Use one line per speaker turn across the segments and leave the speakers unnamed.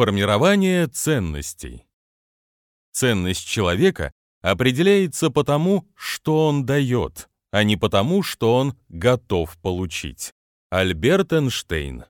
Формирование ценностей. Ценность человека определяется по тому, что он дает, а не потому, что он готов получить. Альберт Эйнштейн.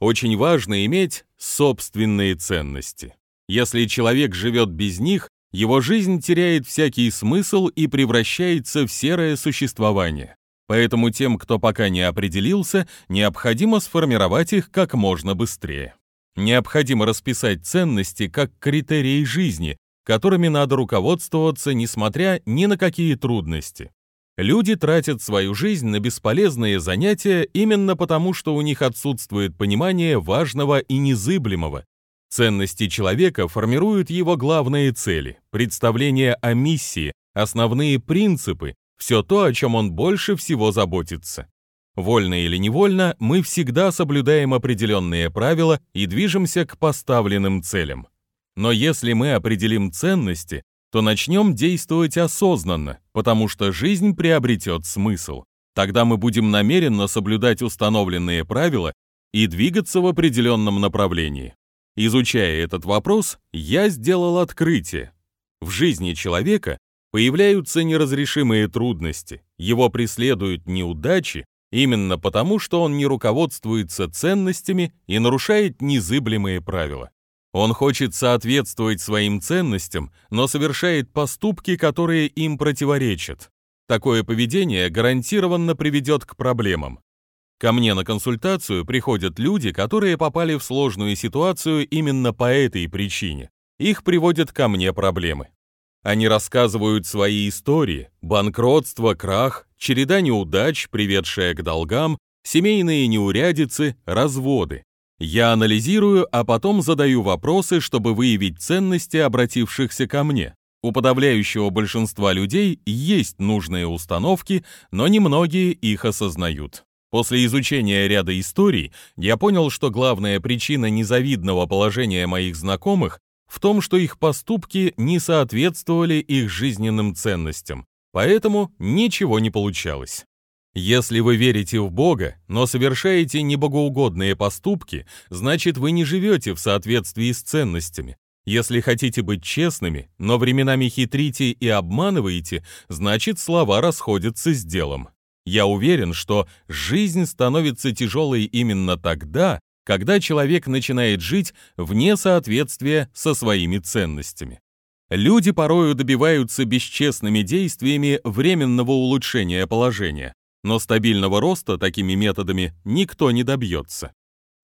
Очень важно иметь собственные ценности. Если человек живет без них, его жизнь теряет всякий смысл и превращается в серое существование. Поэтому тем, кто пока не определился, необходимо сформировать их как можно быстрее. Необходимо расписать ценности как критерии жизни, которыми надо руководствоваться, несмотря ни на какие трудности. Люди тратят свою жизнь на бесполезные занятия именно потому, что у них отсутствует понимание важного и незыблемого. Ценности человека формируют его главные цели, представления о миссии, основные принципы, все то, о чем он больше всего заботится. Вольно или невольно, мы всегда соблюдаем определенные правила и движемся к поставленным целям. Но если мы определим ценности, то начнем действовать осознанно, потому что жизнь приобретет смысл. Тогда мы будем намеренно соблюдать установленные правила и двигаться в определенном направлении. Изучая этот вопрос, я сделал открытие. В жизни человека появляются неразрешимые трудности, его преследуют неудачи, именно потому, что он не руководствуется ценностями и нарушает незыблемые правила. Он хочет соответствовать своим ценностям, но совершает поступки, которые им противоречат. Такое поведение гарантированно приведет к проблемам. Ко мне на консультацию приходят люди, которые попали в сложную ситуацию именно по этой причине. Их приводят ко мне проблемы. Они рассказывают свои истории, банкротство, крах, череда неудач, приведшая к долгам, семейные неурядицы, разводы. Я анализирую, а потом задаю вопросы, чтобы выявить ценности обратившихся ко мне. У подавляющего большинства людей есть нужные установки, но немногие их осознают. После изучения ряда историй я понял, что главная причина незавидного положения моих знакомых в том, что их поступки не соответствовали их жизненным ценностям, поэтому ничего не получалось. Если вы верите в Бога, но совершаете небогоугодные поступки, значит вы не живете в соответствии с ценностями. Если хотите быть честными, но временами хитрите и обманываете, значит слова расходятся с делом. Я уверен, что жизнь становится тяжелой именно тогда, когда человек начинает жить вне соответствия со своими ценностями. Люди порою добиваются бесчестными действиями временного улучшения положения, но стабильного роста такими методами никто не добьется.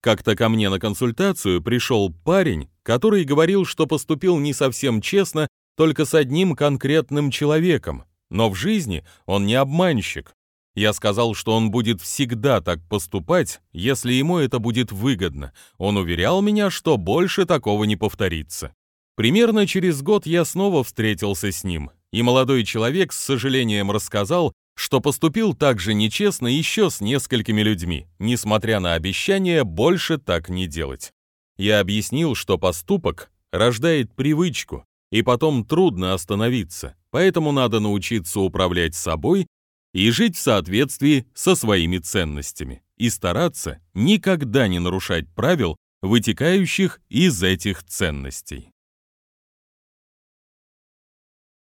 Как-то ко мне на консультацию пришел парень, который говорил, что поступил не совсем честно только с одним конкретным человеком, но в жизни он не обманщик. Я сказал, что он будет всегда так поступать, если ему это будет выгодно. Он уверял меня, что больше такого не повторится. Примерно через год я снова встретился с ним, и молодой человек с сожалением рассказал, что поступил так же нечестно еще с несколькими людьми, несмотря на обещание больше так не делать. Я объяснил, что поступок рождает привычку, и потом трудно остановиться, поэтому надо научиться управлять собой и жить в соответствии со своими ценностями, и стараться никогда не нарушать правил, вытекающих из этих ценностей.